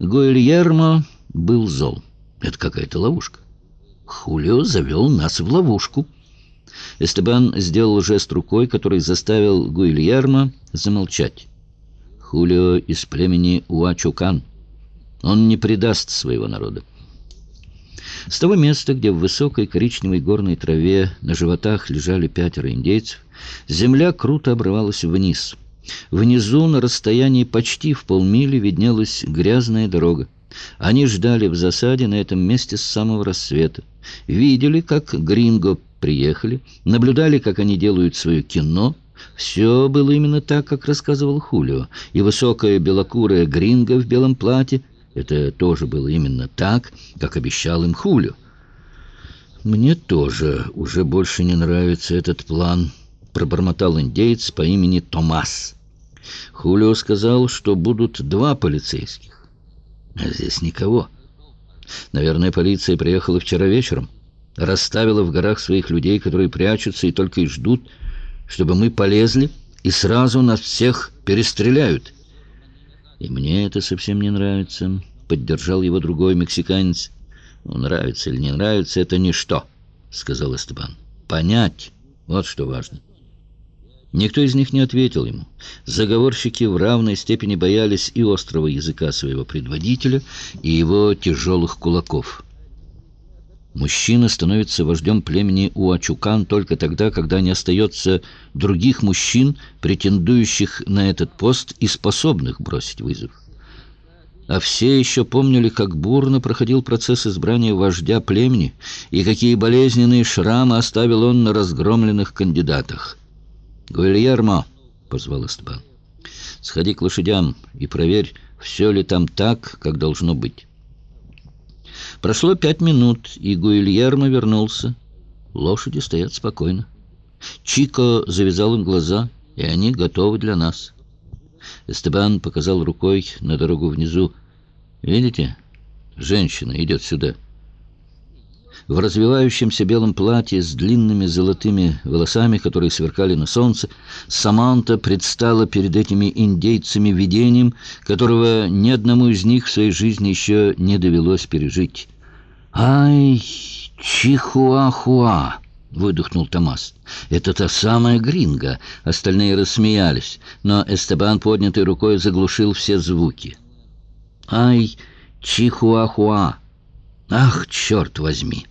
Гуэльермо был зол. Это какая-то ловушка. Хулио завел нас в ловушку. Эстебан сделал жест рукой, который заставил Гуильермо замолчать. Хулио из племени Уачукан. Он не предаст своего народа. С того места, где в высокой коричневой горной траве на животах лежали пятеро индейцев, земля круто обрывалась вниз. Внизу, на расстоянии почти в полмили, виднелась грязная дорога. Они ждали в засаде на этом месте с самого рассвета. Видели, как гринго приехали, наблюдали, как они делают свое кино. Все было именно так, как рассказывал Хулио. И высокая белокурая гринго в белом платье — это тоже было именно так, как обещал им Хулио. «Мне тоже уже больше не нравится этот план», — пробормотал индейец по имени Томас. Хулио сказал, что будут два полицейских. А здесь никого. Наверное, полиция приехала вчера вечером, расставила в горах своих людей, которые прячутся и только и ждут, чтобы мы полезли, и сразу нас всех перестреляют. И мне это совсем не нравится, — поддержал его другой мексиканец. Ну, нравится или не нравится, это ничто, — сказал Эстебан. Понять, вот что важно. Никто из них не ответил ему. Заговорщики в равной степени боялись и острого языка своего предводителя, и его тяжелых кулаков. Мужчина становится вождем племени Уачукан только тогда, когда не остается других мужчин, претендующих на этот пост и способных бросить вызов. А все еще помнили, как бурно проходил процесс избрания вождя племени и какие болезненные шрамы оставил он на разгромленных кандидатах. «Гуильермо!» — позвал Эстебан. «Сходи к лошадям и проверь, все ли там так, как должно быть». Прошло пять минут, и Гуильермо вернулся. Лошади стоят спокойно. Чико завязал им глаза, и они готовы для нас. Эстебан показал рукой на дорогу внизу. «Видите? Женщина идет сюда» в развивающемся белом платье с длинными золотыми волосами, которые сверкали на солнце, Саманта предстала перед этими индейцами видением, которого ни одному из них в своей жизни еще не довелось пережить. «Ай, чихуахуа!» — выдохнул Томас. «Это та самая гринга!» Остальные рассмеялись, но Эстебан поднятой рукой заглушил все звуки. «Ай, чихуахуа! Ах, черт возьми!»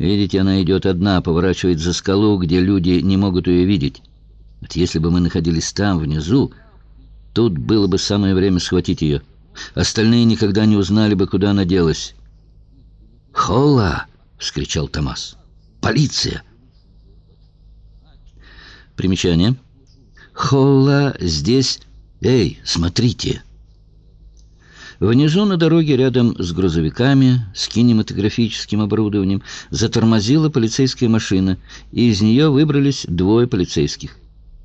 Видите, она идет одна, поворачивает за скалу, где люди не могут ее видеть. Вот если бы мы находились там, внизу, тут было бы самое время схватить ее. Остальные никогда не узнали бы, куда она делась. «Холла!» — вскричал Томас. «Полиция!» Примечание. «Холла здесь... Эй, смотрите!» Внизу на дороге рядом с грузовиками, с кинематографическим оборудованием, затормозила полицейская машина, и из нее выбрались двое полицейских.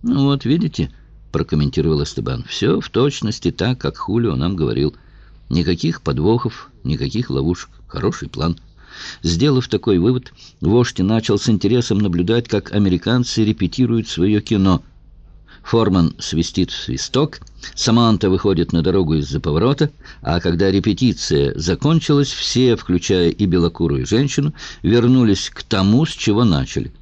«Ну вот, видите», — прокомментировал Эстебан, — «все в точности так, как Хулио нам говорил. Никаких подвохов, никаких ловушек. Хороший план». Сделав такой вывод, вождь начал с интересом наблюдать, как американцы репетируют свое кино — Форман свистит свисток, Саманта выходит на дорогу из-за поворота, а когда репетиция закончилась, все, включая и белокурую женщину, вернулись к тому, с чего начали.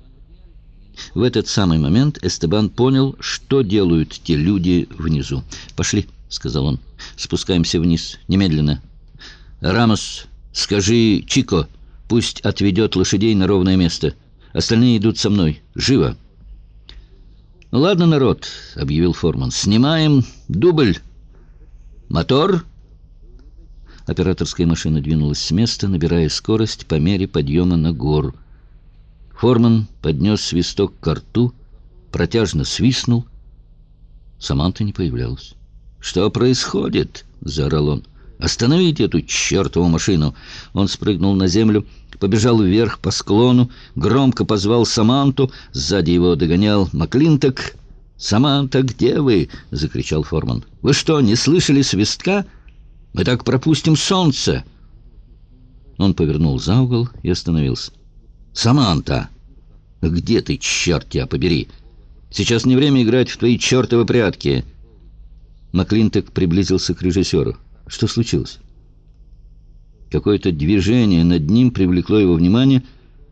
В этот самый момент Эстебан понял, что делают те люди внизу. «Пошли», — сказал он, — «спускаемся вниз, немедленно». «Рамос, скажи Чико, пусть отведет лошадей на ровное место. Остальные идут со мной. Живо!» «Ладно, народ», — объявил Форман, — «снимаем дубль. Мотор». Операторская машина двинулась с места, набирая скорость по мере подъема на гору. Форман поднес свисток к рту, протяжно свистнул. Саманта не появлялась. «Что происходит?» — заорал он. «Остановите эту чертову машину!» Он спрыгнул на землю, побежал вверх по склону, громко позвал Саманту, сзади его догонял Маклинток. «Саманта, где вы?» — закричал Форман. «Вы что, не слышали свистка? Мы так пропустим солнце!» Он повернул за угол и остановился. «Саманта! Где ты, черт тебя побери? Сейчас не время играть в твои чертовы прятки!» Маклинток приблизился к режиссеру. Что случилось? Какое-то движение над ним привлекло его внимание.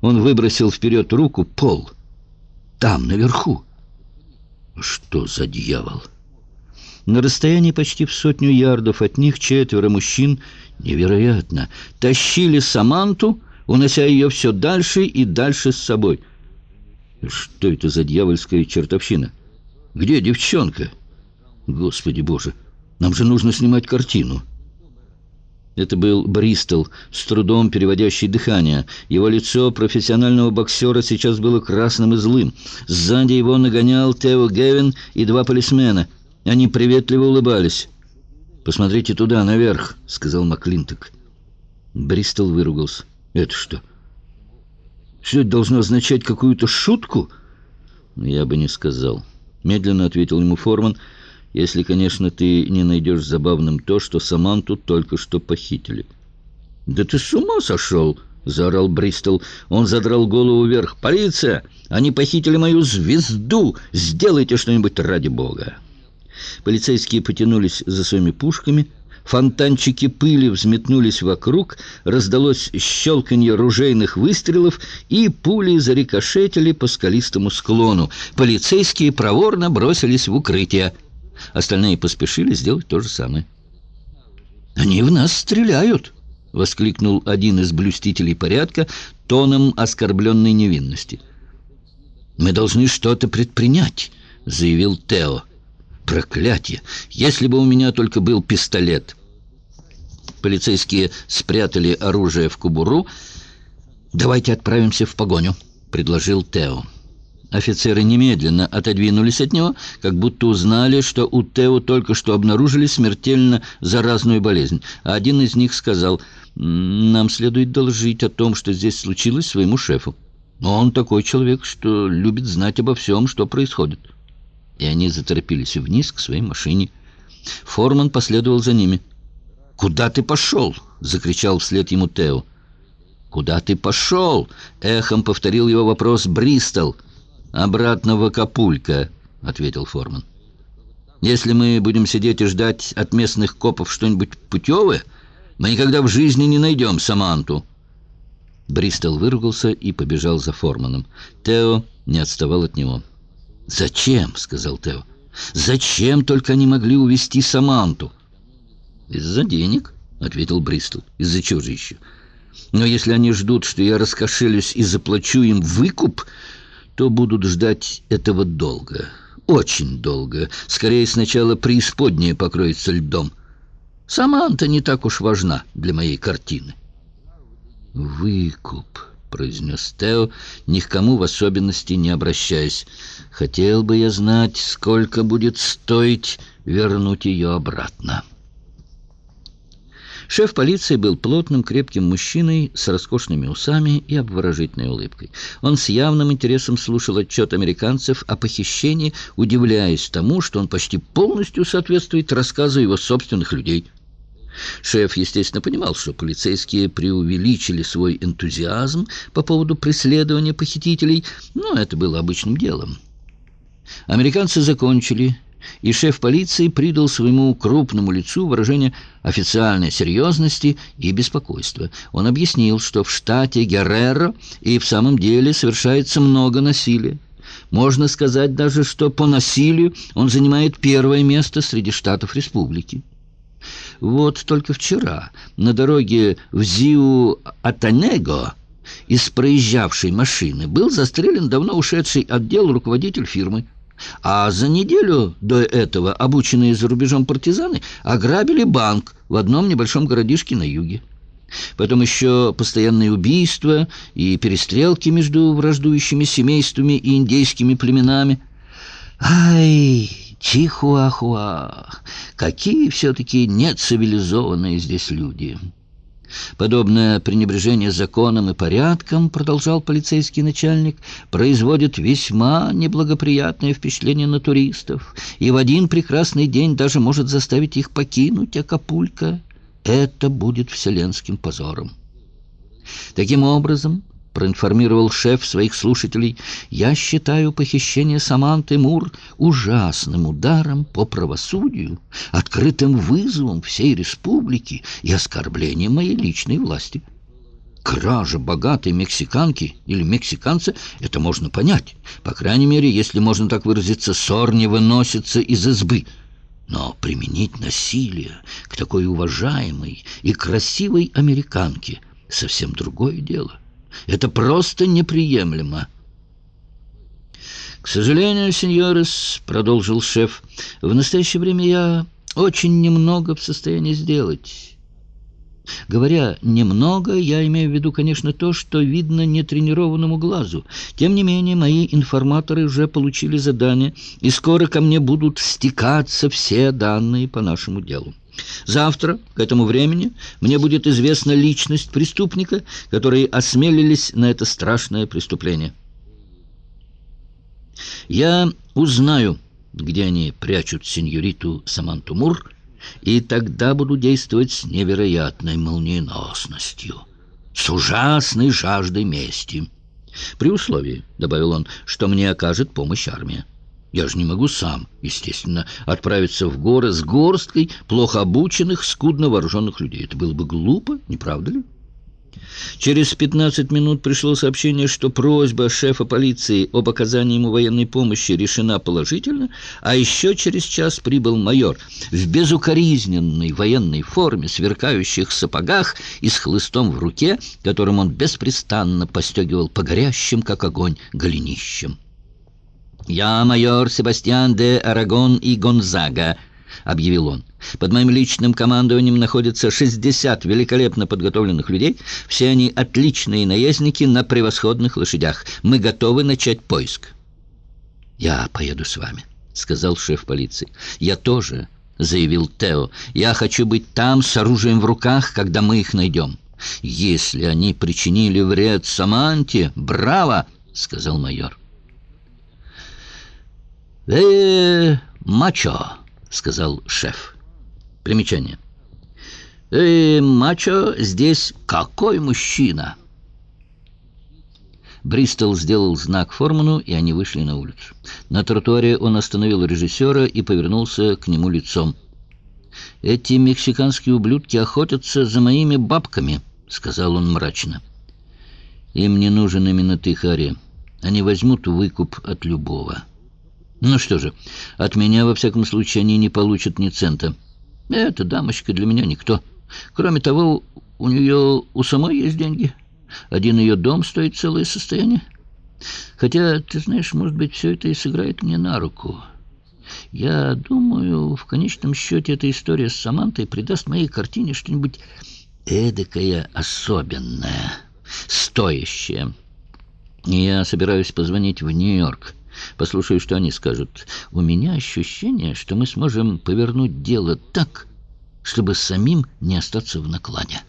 Он выбросил вперед руку. Пол. Там, наверху. Что за дьявол? На расстоянии почти в сотню ярдов от них четверо мужчин, невероятно, тащили Саманту, унося ее все дальше и дальше с собой. Что это за дьявольская чертовщина? Где девчонка? Господи боже, нам же нужно снимать картину. Это был Бристол, с трудом переводящий дыхание. Его лицо профессионального боксера сейчас было красным и злым. Сзади его нагонял Тео Гевин и два полисмена. Они приветливо улыбались. «Посмотрите туда, наверх», — сказал Маклинток. Бристол выругался. «Это что? Все это должно означать какую-то шутку?» «Я бы не сказал», — медленно ответил ему Форман, — если, конечно, ты не найдешь забавным то, что Саманту только что похитили. «Да ты с ума сошел!» — заорал Бристол. Он задрал голову вверх. «Полиция! Они похитили мою звезду! Сделайте что-нибудь ради бога!» Полицейские потянулись за своими пушками. Фонтанчики пыли взметнулись вокруг, раздалось щелканье ружейных выстрелов, и пули зарикошетили по скалистому склону. Полицейские проворно бросились в укрытие. Остальные поспешили сделать то же самое. «Они в нас стреляют!» — воскликнул один из блюстителей порядка тоном оскорбленной невинности. «Мы должны что-то предпринять», — заявил Тео. «Проклятие! Если бы у меня только был пистолет!» Полицейские спрятали оружие в кубуру. «Давайте отправимся в погоню», — предложил Тео. Офицеры немедленно отодвинулись от него, как будто узнали, что у Тео только что обнаружили смертельно заразную болезнь. Один из них сказал, «Нам следует доложить о том, что здесь случилось своему шефу. Он такой человек, что любит знать обо всем, что происходит». И они заторопились вниз к своей машине. Форман последовал за ними. «Куда ты пошел?» — закричал вслед ему Тео. «Куда ты пошел?» — эхом повторил его вопрос Бристол. «Обратно в Акапулько», — ответил Форман. «Если мы будем сидеть и ждать от местных копов что-нибудь путевое, мы никогда в жизни не найдем Саманту». Бристол выругался и побежал за Форманом. Тео не отставал от него. «Зачем?» — сказал Тео. «Зачем только они могли увести Саманту?» «Из-за денег», — ответил Бристол. «Из-за чего же еще?» «Но если они ждут, что я раскошелюсь и заплачу им выкуп, то будут ждать этого долго. Очень долго. Скорее, сначала преисподняя покроется льдом. Саманта не так уж важна для моей картины. «Выкуп», — произнес Тео, ни к кому в особенности не обращаясь. «Хотел бы я знать, сколько будет стоить вернуть ее обратно». Шеф полиции был плотным, крепким мужчиной с роскошными усами и обворожительной улыбкой. Он с явным интересом слушал отчет американцев о похищении, удивляясь тому, что он почти полностью соответствует рассказу его собственных людей. Шеф, естественно, понимал, что полицейские преувеличили свой энтузиазм по поводу преследования похитителей, но это было обычным делом. Американцы закончили и шеф полиции придал своему крупному лицу выражение официальной серьезности и беспокойства. Он объяснил, что в штате Герреро и в самом деле совершается много насилия. Можно сказать даже, что по насилию он занимает первое место среди штатов республики. Вот только вчера на дороге в Зиу-Атанего из проезжавшей машины был застрелен давно ушедший отдел руководитель фирмы. А за неделю до этого обученные за рубежом партизаны ограбили банк в одном небольшом городишке на юге. Потом еще постоянные убийства и перестрелки между враждующими семействами и индейскими племенами. Ай, Чихуахуа! Какие все-таки нецивилизованные здесь люди!» Подобное пренебрежение законом и порядком, продолжал полицейский начальник, производит весьма неблагоприятное впечатление на туристов и в один прекрасный день даже может заставить их покинуть Акапулько. Это будет вселенским позором. Таким образом, проинформировал шеф своих слушателей, я считаю похищение Саманты Мур ужасным ударом по правосудию, открытым вызовом всей республики и оскорблением моей личной власти. Кража богатой мексиканки или мексиканца — это можно понять. По крайней мере, если можно так выразиться, ссор не выносится из избы. Но применить насилие к такой уважаемой и красивой американке — совсем другое дело. Это просто неприемлемо. «К сожалению, сеньорес, — продолжил шеф, — в настоящее время я очень немного в состоянии сделать». Говоря «немного», я имею в виду, конечно, то, что видно нетренированному глазу. Тем не менее, мои информаторы уже получили задание, и скоро ко мне будут стекаться все данные по нашему делу. Завтра, к этому времени, мне будет известна личность преступника, которые осмелились на это страшное преступление. Я узнаю, где они прячут сеньориту Саманту Мур, и тогда буду действовать с невероятной молниеносностью, с ужасной жаждой мести. При условии, — добавил он, — что мне окажет помощь армия. Я же не могу сам, естественно, отправиться в горы с горсткой плохо обученных, скудно вооруженных людей. Это было бы глупо, не правда ли? Через 15 минут пришло сообщение, что просьба шефа полиции об оказании ему военной помощи решена положительно, а еще через час прибыл майор в безукоризненной военной форме, сверкающих сапогах и с хлыстом в руке, которым он беспрестанно постегивал по горящим, как огонь, голенищам. «Я майор Себастьян де Арагон и Гонзага», — объявил он. «Под моим личным командованием находятся 60 великолепно подготовленных людей. Все они отличные наездники на превосходных лошадях. Мы готовы начать поиск». «Я поеду с вами», — сказал шеф полиции. «Я тоже», — заявил Тео. «Я хочу быть там с оружием в руках, когда мы их найдем». «Если они причинили вред Саманте, браво!» — сказал майор. «Э, мачо», — сказал шеф. Примечание. «Э, мачо здесь какой мужчина?» Бристол сделал знак Форману, и они вышли на улицу. На тротуаре он остановил режиссера и повернулся к нему лицом. «Эти мексиканские ублюдки охотятся за моими бабками», — сказал он мрачно. «Им не нужен именно ты, Харри. Они возьмут выкуп от любого». Ну что же, от меня, во всяком случае, они не получат ни цента. Эта дамочка для меня никто. Кроме того, у нее у самой есть деньги. Один ее дом стоит целое состояние. Хотя, ты знаешь, может быть, все это и сыграет мне на руку. Я думаю, в конечном счете эта история с Самантой придаст моей картине что-нибудь эдакое особенное, стоящее. Я собираюсь позвонить в Нью-Йорк. Послушаю, что они скажут. У меня ощущение, что мы сможем повернуть дело так, чтобы самим не остаться в накладе.